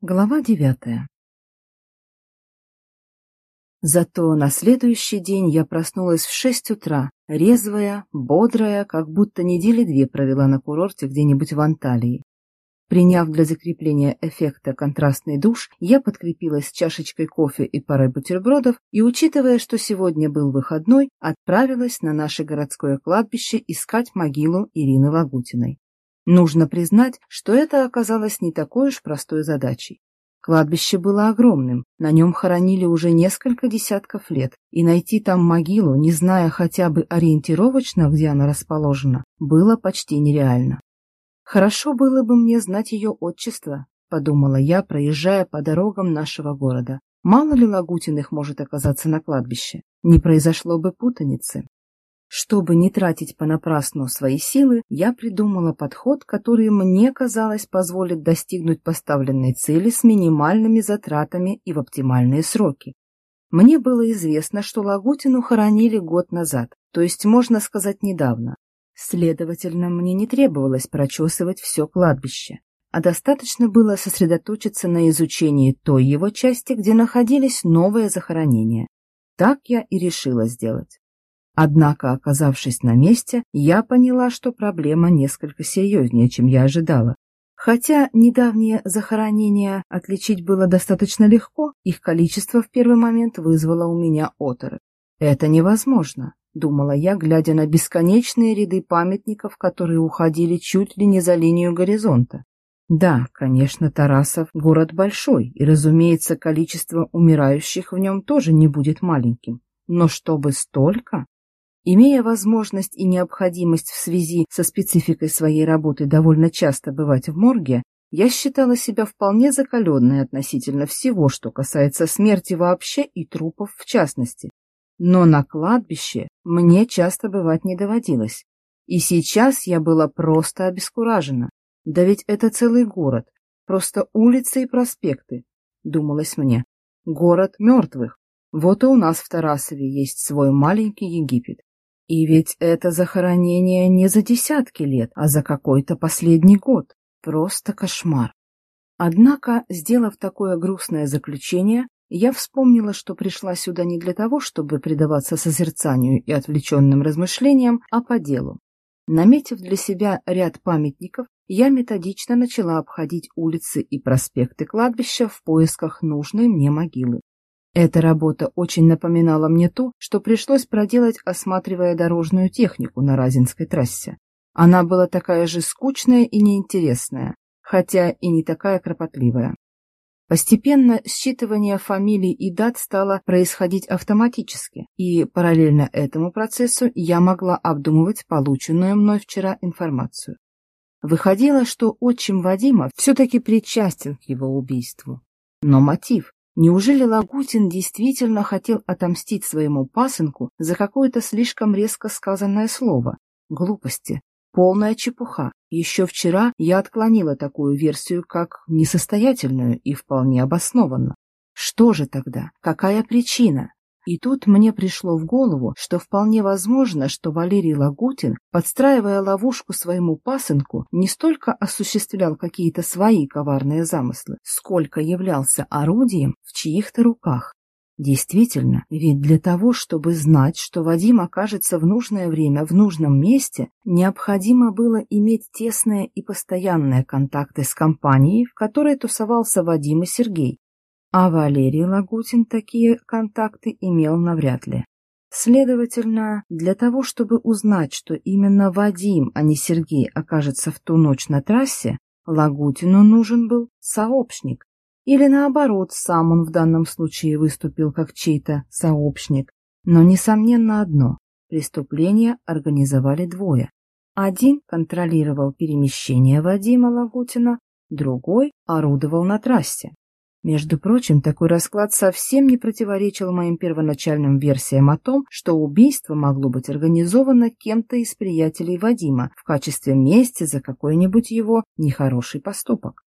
Глава девятая Зато на следующий день я проснулась в шесть утра, резвая, бодрая, как будто недели две провела на курорте где-нибудь в Анталии. Приняв для закрепления эффекта контрастный душ, я подкрепилась чашечкой кофе и парой бутербродов и, учитывая, что сегодня был выходной, отправилась на наше городское кладбище искать могилу Ирины Лагутиной. Нужно признать, что это оказалось не такой уж простой задачей. Кладбище было огромным, на нем хоронили уже несколько десятков лет, и найти там могилу, не зная хотя бы ориентировочно, где она расположена, было почти нереально. «Хорошо было бы мне знать ее отчество», — подумала я, проезжая по дорогам нашего города. Мало ли Лагутиных может оказаться на кладбище, не произошло бы путаницы. Чтобы не тратить понапрасну свои силы, я придумала подход, который мне казалось позволит достигнуть поставленной цели с минимальными затратами и в оптимальные сроки. Мне было известно, что Лагутину хоронили год назад, то есть, можно сказать, недавно. Следовательно, мне не требовалось прочесывать все кладбище, а достаточно было сосредоточиться на изучении той его части, где находились новые захоронения. Так я и решила сделать. Однако, оказавшись на месте, я поняла, что проблема несколько серьезнее, чем я ожидала. Хотя недавние захоронения отличить было достаточно легко, их количество в первый момент вызвало у меня оторопь. «Это невозможно», — думала я, глядя на бесконечные ряды памятников, которые уходили чуть ли не за линию горизонта. Да, конечно, Тарасов — город большой, и, разумеется, количество умирающих в нем тоже не будет маленьким. Но чтобы столько? Имея возможность и необходимость в связи со спецификой своей работы довольно часто бывать в морге, я считала себя вполне закаленной относительно всего, что касается смерти вообще и трупов в частности. Но на кладбище мне часто бывать не доводилось. И сейчас я была просто обескуражена. Да ведь это целый город, просто улицы и проспекты, думалось мне. Город мертвых. Вот и у нас в Тарасове есть свой маленький Египет. И ведь это захоронение не за десятки лет, а за какой-то последний год. Просто кошмар. Однако, сделав такое грустное заключение, я вспомнила, что пришла сюда не для того, чтобы предаваться созерцанию и отвлеченным размышлениям, а по делу. Наметив для себя ряд памятников, я методично начала обходить улицы и проспекты кладбища в поисках нужной мне могилы. Эта работа очень напоминала мне ту, что пришлось проделать, осматривая дорожную технику на Разинской трассе. Она была такая же скучная и неинтересная, хотя и не такая кропотливая. Постепенно считывание фамилий и дат стало происходить автоматически, и параллельно этому процессу я могла обдумывать полученную мной вчера информацию. Выходило, что отчим Вадима все-таки причастен к его убийству. Но мотив, Неужели Лагутин действительно хотел отомстить своему пасынку за какое-то слишком резко сказанное слово? Глупости. Полная чепуха. Еще вчера я отклонила такую версию как несостоятельную и вполне обоснованно. Что же тогда? Какая причина? И тут мне пришло в голову, что вполне возможно, что Валерий Лагутин, подстраивая ловушку своему пасынку, не столько осуществлял какие-то свои коварные замыслы, сколько являлся орудием в чьих-то руках. Действительно, ведь для того, чтобы знать, что Вадим окажется в нужное время в нужном месте, необходимо было иметь тесные и постоянные контакты с компанией, в которой тусовался Вадим и Сергей, а Валерий Лагутин такие контакты имел навряд ли. Следовательно, для того, чтобы узнать, что именно Вадим, а не Сергей окажется в ту ночь на трассе, Лагутину нужен был сообщник. Или наоборот, сам он в данном случае выступил как чей-то сообщник. Но несомненно одно – преступление организовали двое. Один контролировал перемещение Вадима Лагутина, другой орудовал на трассе. Между прочим, такой расклад совсем не противоречил моим первоначальным версиям о том, что убийство могло быть организовано кем-то из приятелей Вадима в качестве мести за какой-нибудь его нехороший поступок.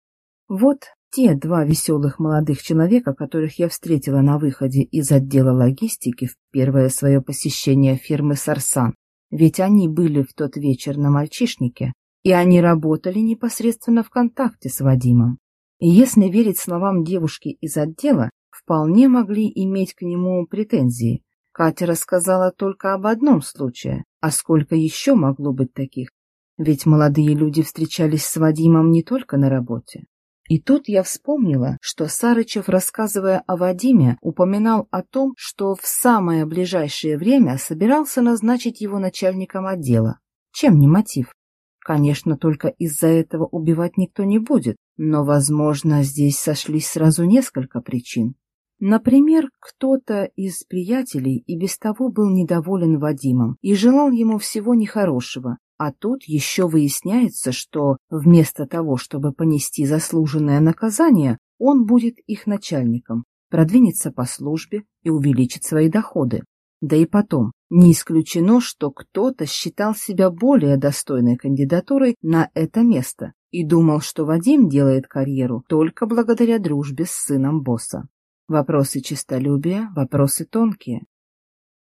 Вот те два веселых молодых человека, которых я встретила на выходе из отдела логистики в первое свое посещение фирмы «Сарсан», ведь они были в тот вечер на мальчишнике, и они работали непосредственно в контакте с Вадимом. Если верить словам девушки из отдела, вполне могли иметь к нему претензии. Катя рассказала только об одном случае, а сколько еще могло быть таких? Ведь молодые люди встречались с Вадимом не только на работе. И тут я вспомнила, что Сарычев, рассказывая о Вадиме, упоминал о том, что в самое ближайшее время собирался назначить его начальником отдела. Чем не мотив? Конечно, только из-за этого убивать никто не будет, но, возможно, здесь сошлись сразу несколько причин. Например, кто-то из приятелей и без того был недоволен Вадимом и желал ему всего нехорошего, а тут еще выясняется, что вместо того, чтобы понести заслуженное наказание, он будет их начальником, продвинется по службе и увеличит свои доходы. Да и потом, не исключено, что кто-то считал себя более достойной кандидатурой на это место и думал, что Вадим делает карьеру только благодаря дружбе с сыном босса. Вопросы честолюбия, вопросы тонкие.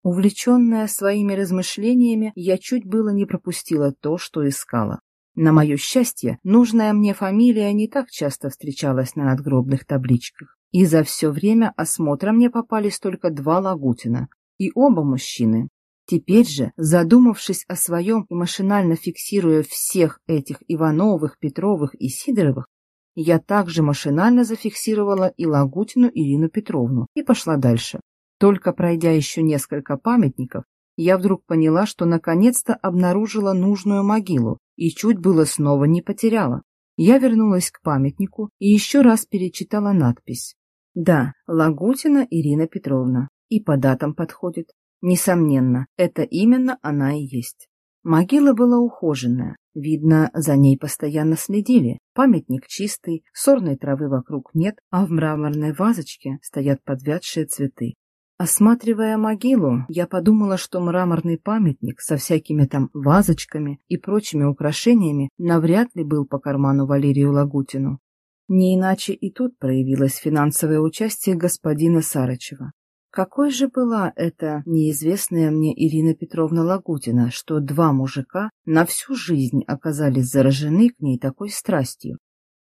Увлеченная своими размышлениями, я чуть было не пропустила то, что искала. На мое счастье, нужная мне фамилия не так часто встречалась на надгробных табличках. И за все время осмотра мне попались только два Лагутина, и оба мужчины. Теперь же, задумавшись о своем и машинально фиксируя всех этих Ивановых, Петровых и Сидоровых, я также машинально зафиксировала и Лагутину Ирину Петровну и пошла дальше. Только пройдя еще несколько памятников, я вдруг поняла, что наконец-то обнаружила нужную могилу и чуть было снова не потеряла. Я вернулась к памятнику и еще раз перечитала надпись. Да, Лагутина Ирина Петровна. И по датам подходит. Несомненно, это именно она и есть. Могила была ухоженная, видно, за ней постоянно следили. Памятник чистый, сорной травы вокруг нет, а в мраморной вазочке стоят подвядшие цветы. Осматривая могилу, я подумала, что мраморный памятник со всякими там вазочками и прочими украшениями навряд ли был по карману Валерию Лагутину. Не иначе и тут проявилось финансовое участие господина Сарычева. Какой же была эта неизвестная мне Ирина Петровна Лагутина, что два мужика на всю жизнь оказались заражены к ней такой страстью?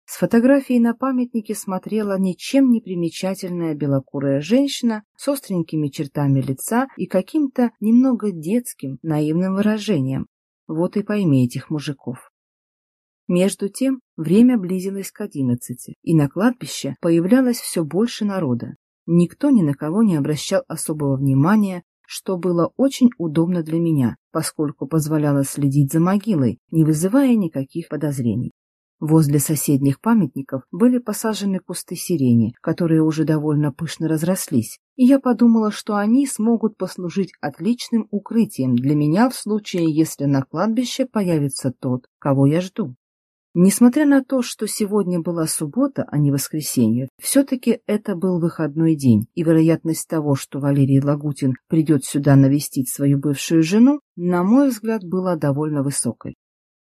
С фотографией на памятнике смотрела ничем не примечательная белокурая женщина с остренькими чертами лица и каким-то немного детским, наивным выражением. Вот и пойми этих мужиков. Между тем время близилось к одиннадцати, и на кладбище появлялось все больше народа. Никто ни на кого не обращал особого внимания, что было очень удобно для меня, поскольку позволяло следить за могилой, не вызывая никаких подозрений. Возле соседних памятников были посажены кусты сирени, которые уже довольно пышно разрослись, и я подумала, что они смогут послужить отличным укрытием для меня в случае, если на кладбище появится тот, кого я жду. Несмотря на то, что сегодня была суббота, а не воскресенье, все-таки это был выходной день, и вероятность того, что Валерий Лагутин придет сюда навестить свою бывшую жену, на мой взгляд, была довольно высокой.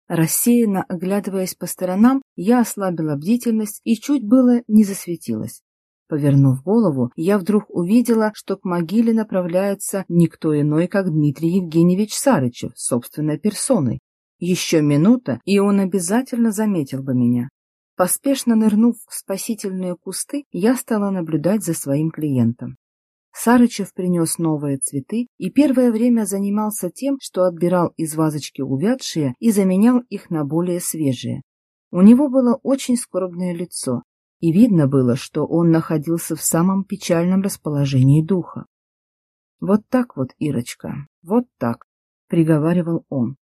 Рассеянно оглядываясь по сторонам, я ослабила бдительность и чуть было не засветилась. Повернув голову, я вдруг увидела, что к могиле направляется никто иной, как Дмитрий Евгеньевич Сарычев, собственной персоной. Еще минута, и он обязательно заметил бы меня. Поспешно нырнув в спасительные кусты, я стала наблюдать за своим клиентом. Сарычев принес новые цветы и первое время занимался тем, что отбирал из вазочки увядшие и заменял их на более свежие. У него было очень скорбное лицо, и видно было, что он находился в самом печальном расположении духа. «Вот так вот, Ирочка, вот так», — приговаривал он.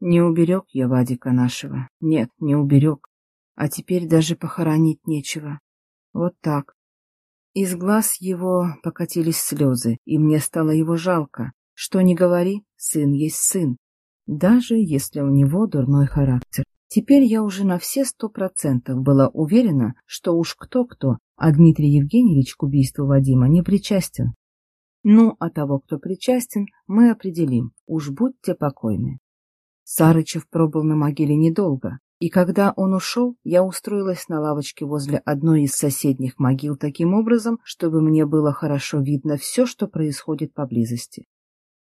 «Не уберег я Вадика нашего, нет, не уберег, а теперь даже похоронить нечего. Вот так, из глаз его покатились слезы, и мне стало его жалко. Что ни говори, сын есть сын, даже если у него дурной характер. Теперь я уже на все сто процентов была уверена, что уж кто-кто, а Дмитрий Евгеньевич к убийству Вадима не причастен. Ну, а того, кто причастен, мы определим, уж будьте покойны. Сарычев пробыл на могиле недолго, и когда он ушел, я устроилась на лавочке возле одной из соседних могил таким образом, чтобы мне было хорошо видно все, что происходит поблизости.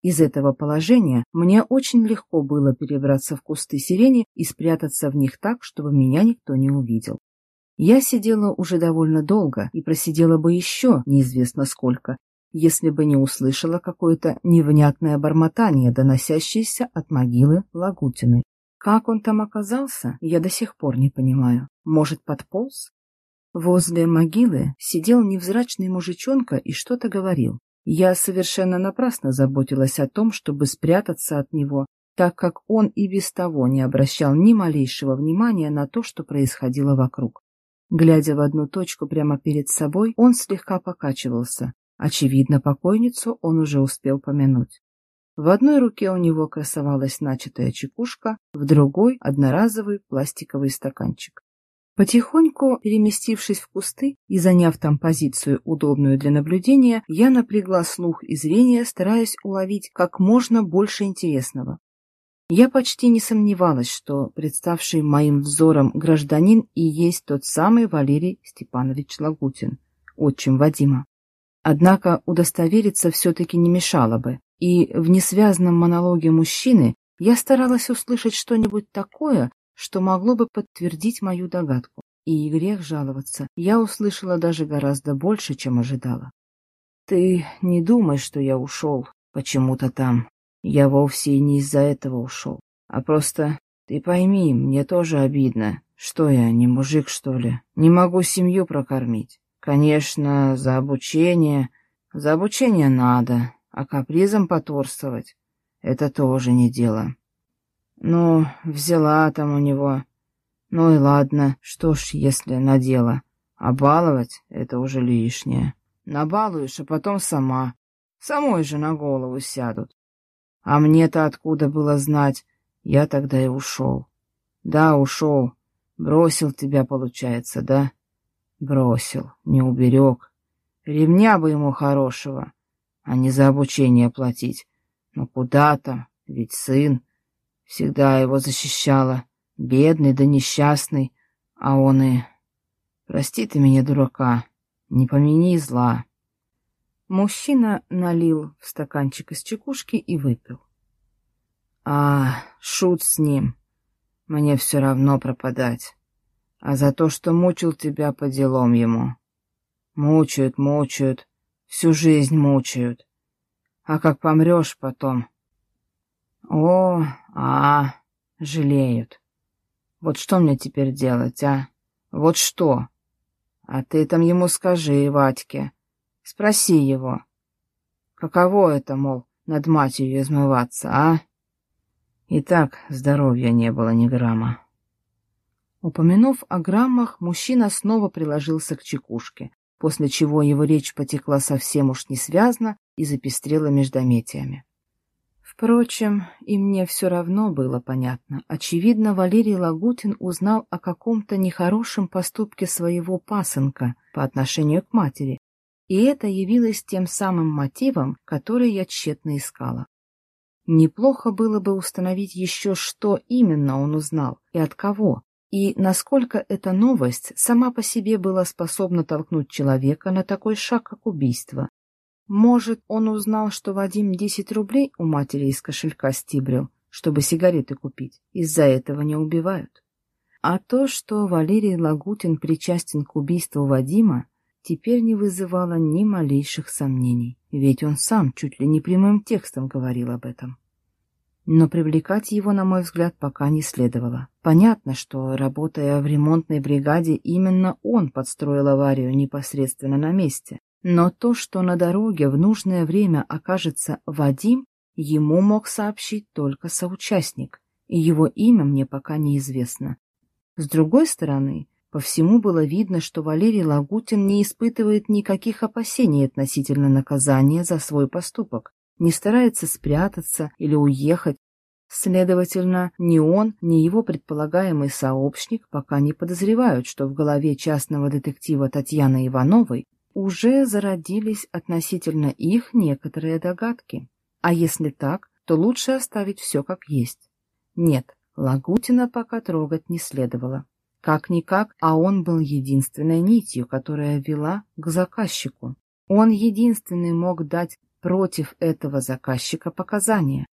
Из этого положения мне очень легко было перебраться в кусты сирени и спрятаться в них так, чтобы меня никто не увидел. Я сидела уже довольно долго и просидела бы еще неизвестно сколько, если бы не услышала какое-то невнятное бормотание, доносящееся от могилы Лагутиной. Как он там оказался, я до сих пор не понимаю. Может, подполз? Возле могилы сидел невзрачный мужичонка и что-то говорил. Я совершенно напрасно заботилась о том, чтобы спрятаться от него, так как он и без того не обращал ни малейшего внимания на то, что происходило вокруг. Глядя в одну точку прямо перед собой, он слегка покачивался. Очевидно, покойницу он уже успел помянуть. В одной руке у него красовалась начатая чекушка, в другой — одноразовый пластиковый стаканчик. Потихоньку переместившись в кусты и заняв там позицию, удобную для наблюдения, я напрягла слух и зрение, стараясь уловить как можно больше интересного. Я почти не сомневалась, что представший моим взором гражданин и есть тот самый Валерий Степанович Лагутин, отчим Вадима. Однако удостовериться все-таки не мешало бы, и в несвязанном монологе мужчины я старалась услышать что-нибудь такое, что могло бы подтвердить мою догадку. И грех жаловаться, я услышала даже гораздо больше, чем ожидала. «Ты не думай, что я ушел почему-то там. Я вовсе не из-за этого ушел. А просто, ты пойми, мне тоже обидно. Что я, не мужик, что ли? Не могу семью прокормить. Конечно, за обучение... За обучение надо, а капризом потворствовать — это тоже не дело. Ну, взяла там у него. Ну и ладно, что ж, если надела. А баловать — это уже лишнее. Набалуешь, а потом сама. Самой же на голову сядут. А мне-то откуда было знать? Я тогда и ушел. Да, ушел. Бросил тебя, получается, да? Бросил, не уберег. Ремня бы ему хорошего, а не за обучение платить. Но куда там, ведь сын. Всегда его защищала. Бедный да несчастный, а он и... Прости ты меня, дурака, не помяни зла. Мужчина налил в стаканчик из чекушки и выпил. А, шут с ним. Мне все равно пропадать. А за то, что мучил тебя по делам ему. Мучают, мучают, всю жизнь мучают. А как помрешь потом... О, а, жалеют. Вот что мне теперь делать, а? Вот что? А ты там ему скажи, Ватьке, Спроси его. Каково это, мол, над матерью измываться, а? И так здоровья не было ни грамма. Упомянув о граммах, мужчина снова приложился к чекушке, после чего его речь потекла совсем уж несвязно и запестрела междометиями. Впрочем, и мне все равно было понятно. Очевидно, Валерий Лагутин узнал о каком-то нехорошем поступке своего пасынка по отношению к матери, и это явилось тем самым мотивом, который я тщетно искала. Неплохо было бы установить еще, что именно он узнал и от кого, и насколько эта новость сама по себе была способна толкнуть человека на такой шаг, как убийство. Может, он узнал, что Вадим десять рублей у матери из кошелька стибрил, чтобы сигареты купить, из-за этого не убивают. А то, что Валерий Лагутин причастен к убийству Вадима, теперь не вызывало ни малейших сомнений, ведь он сам чуть ли не прямым текстом говорил об этом. Но привлекать его, на мой взгляд, пока не следовало. Понятно, что, работая в ремонтной бригаде, именно он подстроил аварию непосредственно на месте. Но то, что на дороге в нужное время окажется Вадим, ему мог сообщить только соучастник, и его имя мне пока неизвестно. С другой стороны, по всему было видно, что Валерий Лагутин не испытывает никаких опасений относительно наказания за свой поступок, не старается спрятаться или уехать. Следовательно, ни он, ни его предполагаемый сообщник пока не подозревают, что в голове частного детектива Татьяны Ивановой уже зародились относительно их некоторые догадки. А если так, то лучше оставить все как есть. Нет, Лагутина пока трогать не следовало. Как-никак, а он был единственной нитью, которая вела к заказчику. Он единственный мог дать против этого заказчика показания.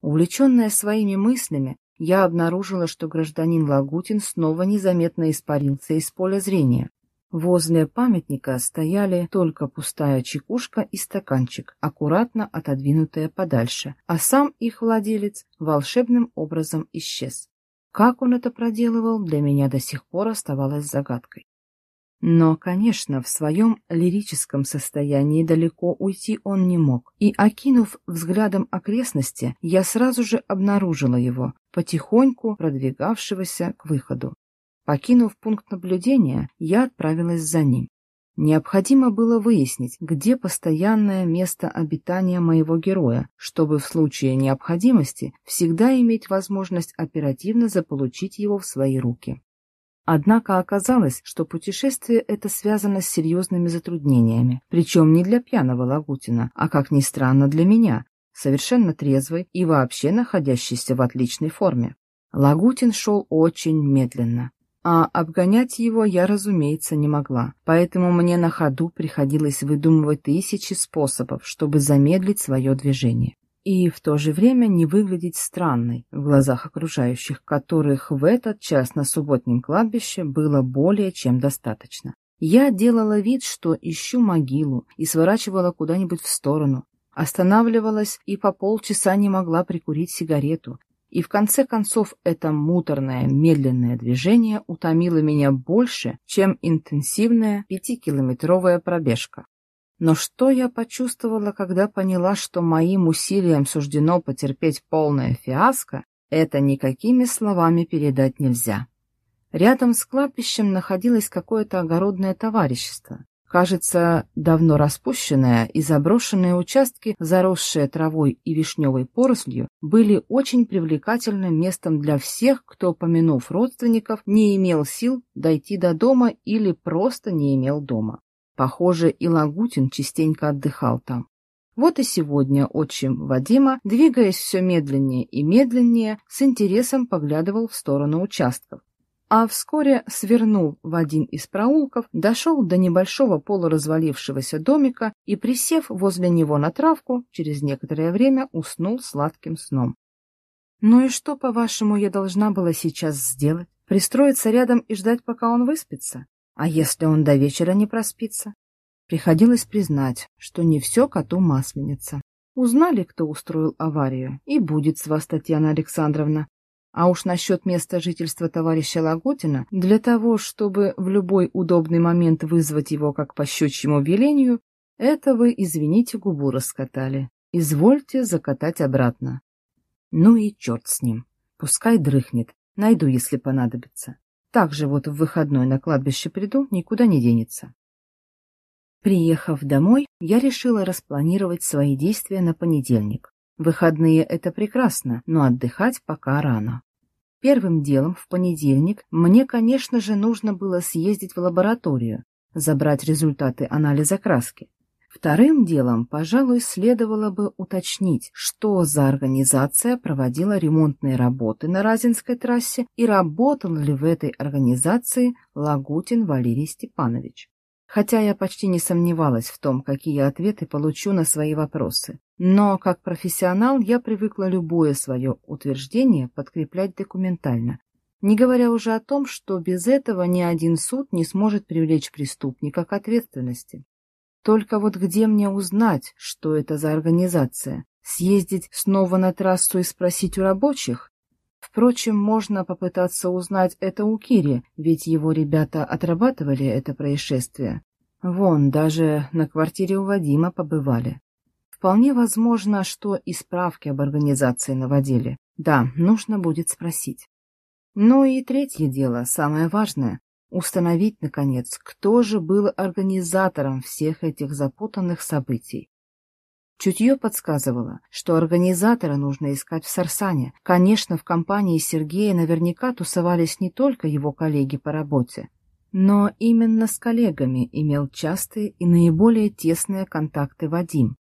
Увлеченная своими мыслями, я обнаружила, что гражданин Лагутин снова незаметно испарился из поля зрения. Возле памятника стояли только пустая чекушка и стаканчик, аккуратно отодвинутые подальше, а сам их владелец волшебным образом исчез. Как он это проделывал, для меня до сих пор оставалось загадкой. Но, конечно, в своем лирическом состоянии далеко уйти он не мог, и, окинув взглядом окрестности, я сразу же обнаружила его, потихоньку продвигавшегося к выходу. Покинув пункт наблюдения, я отправилась за ним. Необходимо было выяснить, где постоянное место обитания моего героя, чтобы в случае необходимости всегда иметь возможность оперативно заполучить его в свои руки. Однако оказалось, что путешествие это связано с серьезными затруднениями, причем не для пьяного Лагутина, а, как ни странно, для меня, совершенно трезвой и вообще находящейся в отличной форме. Лагутин шел очень медленно, а обгонять его я, разумеется, не могла, поэтому мне на ходу приходилось выдумывать тысячи способов, чтобы замедлить свое движение и в то же время не выглядеть странной в глазах окружающих, которых в этот час на субботнем кладбище было более чем достаточно. Я делала вид, что ищу могилу и сворачивала куда-нибудь в сторону, останавливалась и по полчаса не могла прикурить сигарету, и в конце концов это муторное, медленное движение утомило меня больше, чем интенсивная пятикилометровая пробежка. Но что я почувствовала, когда поняла, что моим усилиям суждено потерпеть полное фиаско, это никакими словами передать нельзя. Рядом с кладбищем находилось какое-то огородное товарищество. Кажется, давно распущенное и заброшенные участки, заросшие травой и вишневой порослью, были очень привлекательным местом для всех, кто, помянув родственников, не имел сил дойти до дома или просто не имел дома. Похоже, и Лагутин частенько отдыхал там. Вот и сегодня отчим Вадима, двигаясь все медленнее и медленнее, с интересом поглядывал в сторону участков. А вскоре свернул в один из проулков, дошел до небольшого полуразвалившегося домика и, присев возле него на травку, через некоторое время уснул сладким сном. «Ну и что, по-вашему, я должна была сейчас сделать? Пристроиться рядом и ждать, пока он выспится? А если он до вечера не проспится? Приходилось признать, что не все коту масленица. Узнали, кто устроил аварию, и будет с вас, Татьяна Александровна. А уж насчет места жительства товарища Лагутина, для того, чтобы в любой удобный момент вызвать его как по щучьему велению, это вы, извините, губу раскатали. Извольте закатать обратно. Ну и черт с ним. Пускай дрыхнет. Найду, если понадобится. Так же вот в выходной на кладбище приду, никуда не денется. Приехав домой, я решила распланировать свои действия на понедельник. Выходные — это прекрасно, но отдыхать пока рано. Первым делом в понедельник мне, конечно же, нужно было съездить в лабораторию, забрать результаты анализа краски. Вторым делом, пожалуй, следовало бы уточнить, что за организация проводила ремонтные работы на Разинской трассе и работал ли в этой организации Лагутин Валерий Степанович. Хотя я почти не сомневалась в том, какие ответы получу на свои вопросы. Но как профессионал я привыкла любое свое утверждение подкреплять документально, не говоря уже о том, что без этого ни один суд не сможет привлечь преступника к ответственности. Только вот где мне узнать, что это за организация? Съездить снова на трассу и спросить у рабочих? Впрочем, можно попытаться узнать это у Кири, ведь его ребята отрабатывали это происшествие. Вон, даже на квартире у Вадима побывали. Вполне возможно, что и справки об организации наводили. Да, нужно будет спросить. Ну и третье дело, самое важное. Установить, наконец, кто же был организатором всех этих запутанных событий. Чутье подсказывало, что организатора нужно искать в Сарсане. Конечно, в компании Сергея наверняка тусовались не только его коллеги по работе, но именно с коллегами имел частые и наиболее тесные контакты Вадим.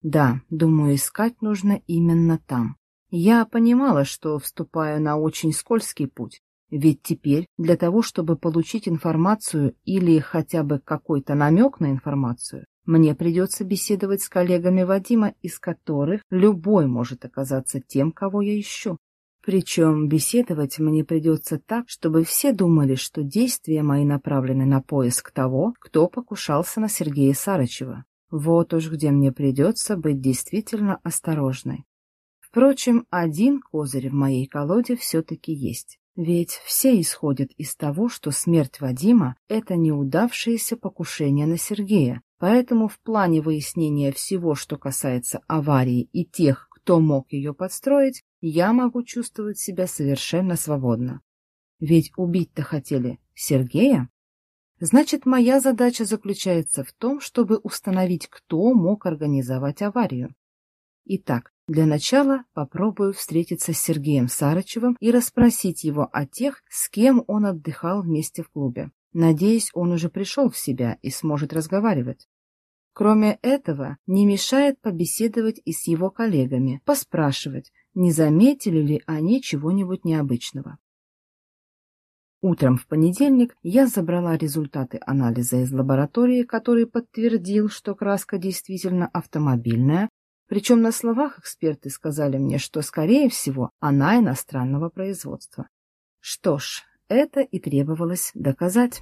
Да, думаю, искать нужно именно там. Я понимала, что вступаю на очень скользкий путь, ведь теперь для того, чтобы получить информацию или хотя бы какой-то намек на информацию, мне придется беседовать с коллегами Вадима, из которых любой может оказаться тем, кого я ищу. Причем беседовать мне придется так, чтобы все думали, что действия мои направлены на поиск того, кто покушался на Сергея Сарычева. Вот уж где мне придется быть действительно осторожной. Впрочем, один козырь в моей колоде все-таки есть. Ведь все исходят из того, что смерть Вадима — это неудавшееся покушение на Сергея, поэтому в плане выяснения всего, что касается аварии и тех, кто мог ее подстроить, я могу чувствовать себя совершенно свободно. Ведь убить-то хотели Сергея. Значит, моя задача заключается в том, чтобы установить, кто мог организовать аварию. Итак, для начала попробую встретиться с Сергеем Сарычевым и расспросить его о тех, с кем он отдыхал вместе в клубе. Надеюсь, он уже пришел в себя и сможет разговаривать. Кроме этого, не мешает побеседовать и с его коллегами, поспрашивать, не заметили ли они чего-нибудь необычного. Утром в понедельник я забрала результаты анализа из лаборатории, который подтвердил, что краска действительно автомобильная, причем на словах эксперты сказали мне, что, скорее всего, она иностранного производства. Что ж, это и требовалось доказать.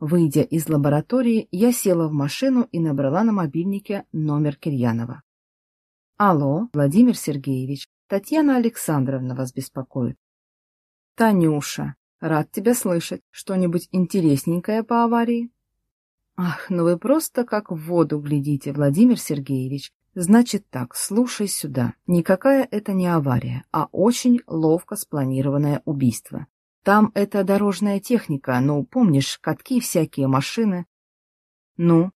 Выйдя из лаборатории, я села в машину и набрала на мобильнике номер Кирьянова. «Алло, Владимир Сергеевич, Татьяна Александровна вас беспокоит». «Танюша, рад тебя слышать. Что-нибудь интересненькое по аварии?» «Ах, ну вы просто как в воду глядите, Владимир Сергеевич. Значит так, слушай сюда. Никакая это не авария, а очень ловко спланированное убийство. Там это дорожная техника, ну, помнишь, катки всякие, машины. Ну?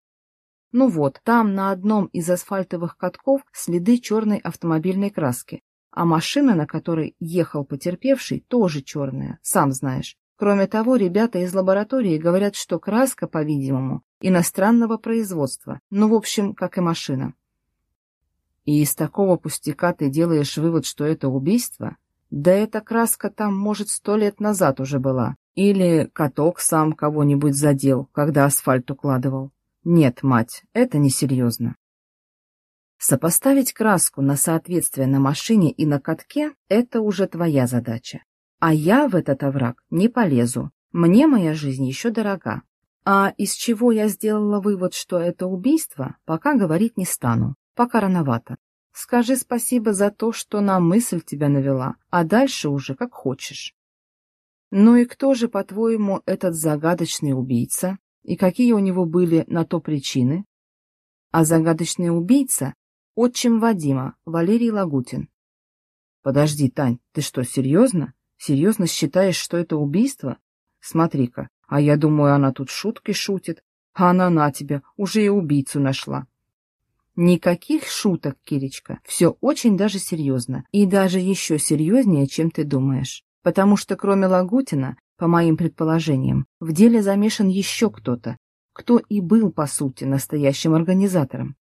Ну вот, там на одном из асфальтовых катков следы черной автомобильной краски, а машина, на которой ехал потерпевший, тоже черная, сам знаешь. Кроме того, ребята из лаборатории говорят, что краска, по-видимому, иностранного производства, ну, в общем, как и машина. И из такого пустяка ты делаешь вывод, что это убийство? Да эта краска там, может, сто лет назад уже была. Или каток сам кого-нибудь задел, когда асфальт укладывал. Нет, мать, это несерьезно. Сопоставить краску на соответствие на машине и на катке – это уже твоя задача. А я в этот овраг не полезу. Мне моя жизнь еще дорога. А из чего я сделала вывод, что это убийство, пока говорить не стану. Пока рановато. Скажи спасибо за то, что на мысль тебя навела, а дальше уже как хочешь. Ну и кто же, по-твоему, этот загадочный убийца? И какие у него были на то причины? А загадочный убийца — отчим Вадима, Валерий Лагутин. Подожди, Тань, ты что, серьезно? Серьезно считаешь, что это убийство? Смотри-ка, а я думаю, она тут шутки шутит, а она на тебя, уже и убийцу нашла. Никаких шуток, Киречка. Все очень даже серьезно. И даже еще серьезнее, чем ты думаешь. Потому что кроме Лагутина, по моим предположениям, в деле замешан еще кто-то, кто и был, по сути, настоящим организатором.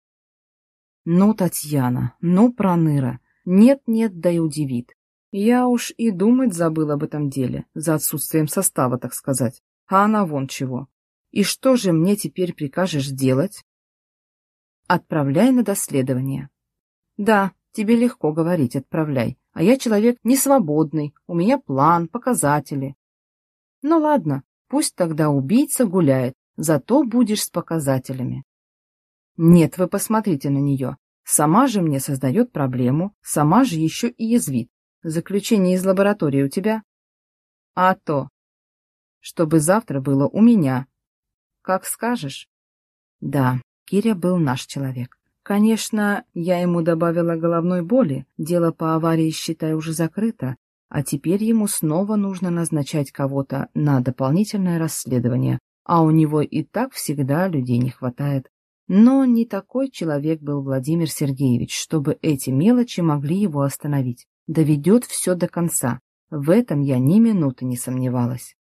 Ну, Татьяна, ну, Проныра, нет-нет, да и удивит. Я уж и думать забыл об этом деле, за отсутствием состава, так сказать. А она вон чего. И что же мне теперь прикажешь делать? Отправляй на доследование. Да, тебе легко говорить «отправляй», а я человек несвободный, у меня план, показатели. Ну ладно, пусть тогда убийца гуляет, зато будешь с показателями. Нет, вы посмотрите на нее. Сама же мне создает проблему, сама же еще и язвит. Заключение из лаборатории у тебя? А то. Чтобы завтра было у меня. Как скажешь. Да, Киря был наш человек. Конечно, я ему добавила головной боли, дело по аварии, считай, уже закрыто, а теперь ему снова нужно назначать кого-то на дополнительное расследование, а у него и так всегда людей не хватает. Но не такой человек был Владимир Сергеевич, чтобы эти мелочи могли его остановить. Доведет все до конца. В этом я ни минуты не сомневалась.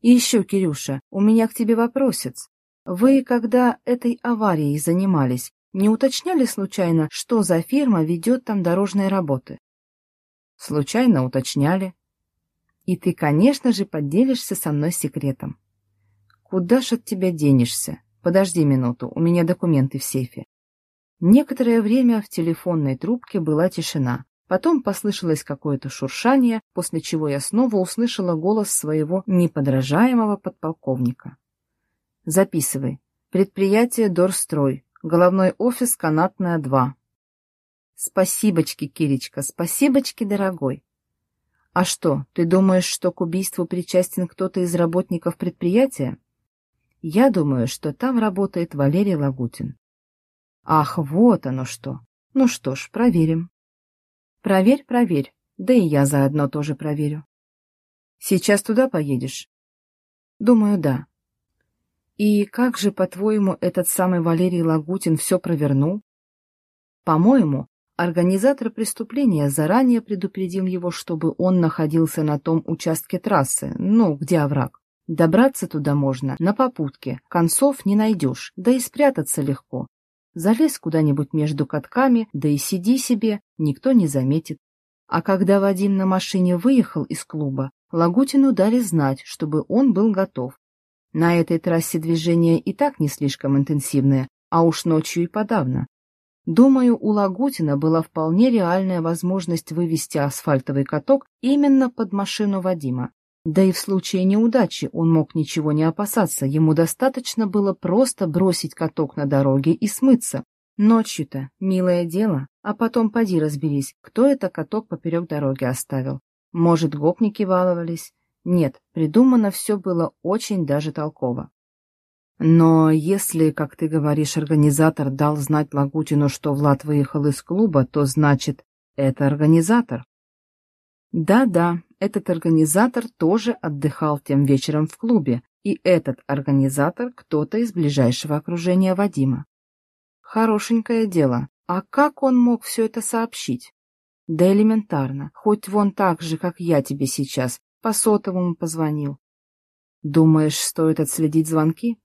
И еще, Кирюша, у меня к тебе вопросец. Вы, когда этой аварией занимались, не уточняли случайно, что за фирма ведет там дорожные работы? Случайно уточняли. И ты, конечно же, поделишься со мной секретом. Куда ж от тебя денешься? Подожди минуту, у меня документы в сейфе. Некоторое время в телефонной трубке была тишина. Потом послышалось какое-то шуршание, после чего я снова услышала голос своего неподражаемого подполковника. «Записывай. Предприятие Дорстрой. Головной офис Канатная 2». «Спасибочки, Киречка, спасибочки, дорогой. А что, ты думаешь, что к убийству причастен кто-то из работников предприятия? Я думаю, что там работает Валерий Лагутин. Ах, вот оно что. Ну что ж, проверим. Проверь, проверь. Да и я заодно тоже проверю. Сейчас туда поедешь? Думаю, да. И как же, по-твоему, этот самый Валерий Лагутин все провернул? По-моему, Организатор преступления заранее предупредил его, чтобы он находился на том участке трассы, ну, где овраг. Добраться туда можно на попутке, концов не найдешь, да и спрятаться легко. Залезь куда-нибудь между катками, да и сиди себе, никто не заметит. А когда Вадим на машине выехал из клуба, Лагутину дали знать, чтобы он был готов. На этой трассе движение и так не слишком интенсивное, а уж ночью и подавно. Думаю, у Лагутина была вполне реальная возможность вывести асфальтовый каток именно под машину Вадима. Да и в случае неудачи он мог ничего не опасаться, ему достаточно было просто бросить каток на дороге и смыться. Ночью-то, милое дело, а потом поди разберись, кто это каток поперек дороги оставил. Может, гопники баловались? Нет, придумано все было очень даже толково. Но если, как ты говоришь, организатор дал знать Лагутину, что Влад выехал из клуба, то значит, это организатор. Да-да, этот организатор тоже отдыхал тем вечером в клубе, и этот организатор кто-то из ближайшего окружения Вадима. Хорошенькое дело. А как он мог все это сообщить? Да элементарно, хоть вон так же, как я тебе сейчас, по сотовому позвонил. Думаешь, стоит отследить звонки?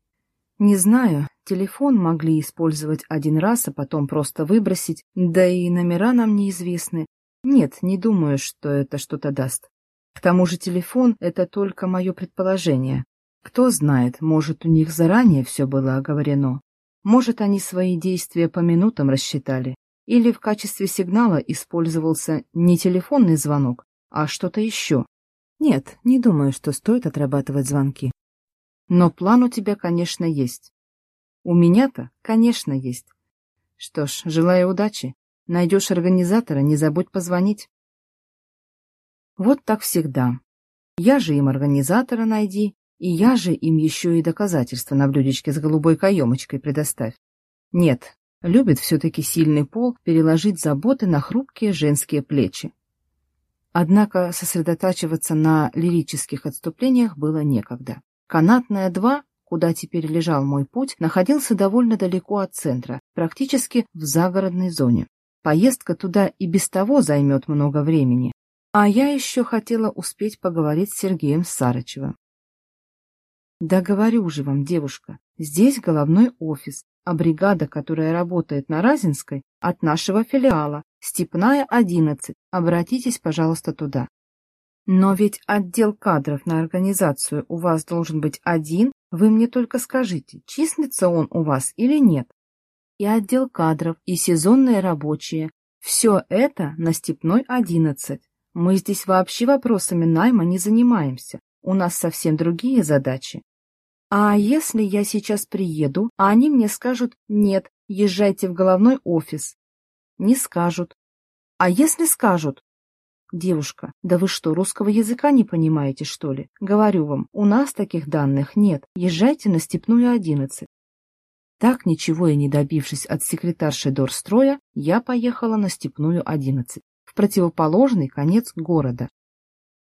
Не знаю, телефон могли использовать один раз, а потом просто выбросить, да и номера нам неизвестны. Нет, не думаю, что это что-то даст. К тому же телефон — это только мое предположение. Кто знает, может, у них заранее все было оговорено. Может, они свои действия по минутам рассчитали. Или в качестве сигнала использовался не телефонный звонок, а что-то еще. Нет, не думаю, что стоит отрабатывать звонки. Но план у тебя, конечно, есть. У меня-то, конечно, есть. Что ж, желаю удачи. Найдешь организатора, не забудь позвонить. Вот так всегда. Я же им организатора найди, и я же им еще и доказательства на блюдечке с голубой каемочкой предоставь. Нет, любит все-таки сильный пол переложить заботы на хрупкие женские плечи. Однако сосредотачиваться на лирических отступлениях было некогда. Канатная 2, куда теперь лежал мой путь, находился довольно далеко от центра, практически в загородной зоне. Поездка туда и без того займет много времени. А я еще хотела успеть поговорить с Сергеем Сарычевым. Да говорю же вам, девушка, здесь головной офис, а бригада, которая работает на Разинской, от нашего филиала, Степная, 11. Обратитесь, пожалуйста, туда. Но ведь отдел кадров на организацию у вас должен быть один, вы мне только скажите, числится он у вас или нет. И отдел кадров, и сезонные рабочие. Все это на Степной 11. Мы здесь вообще вопросами найма не занимаемся. У нас совсем другие задачи. А если я сейчас приеду, а они мне скажут «нет, езжайте в головной офис»? Не скажут. А если скажут, Девушка, да вы что, русского языка не понимаете, что ли? Говорю вам, у нас таких данных нет. Езжайте на Степную 11. Так, ничего и не добившись от секретарши Дорстроя, я поехала на Степную 11, в противоположный конец города.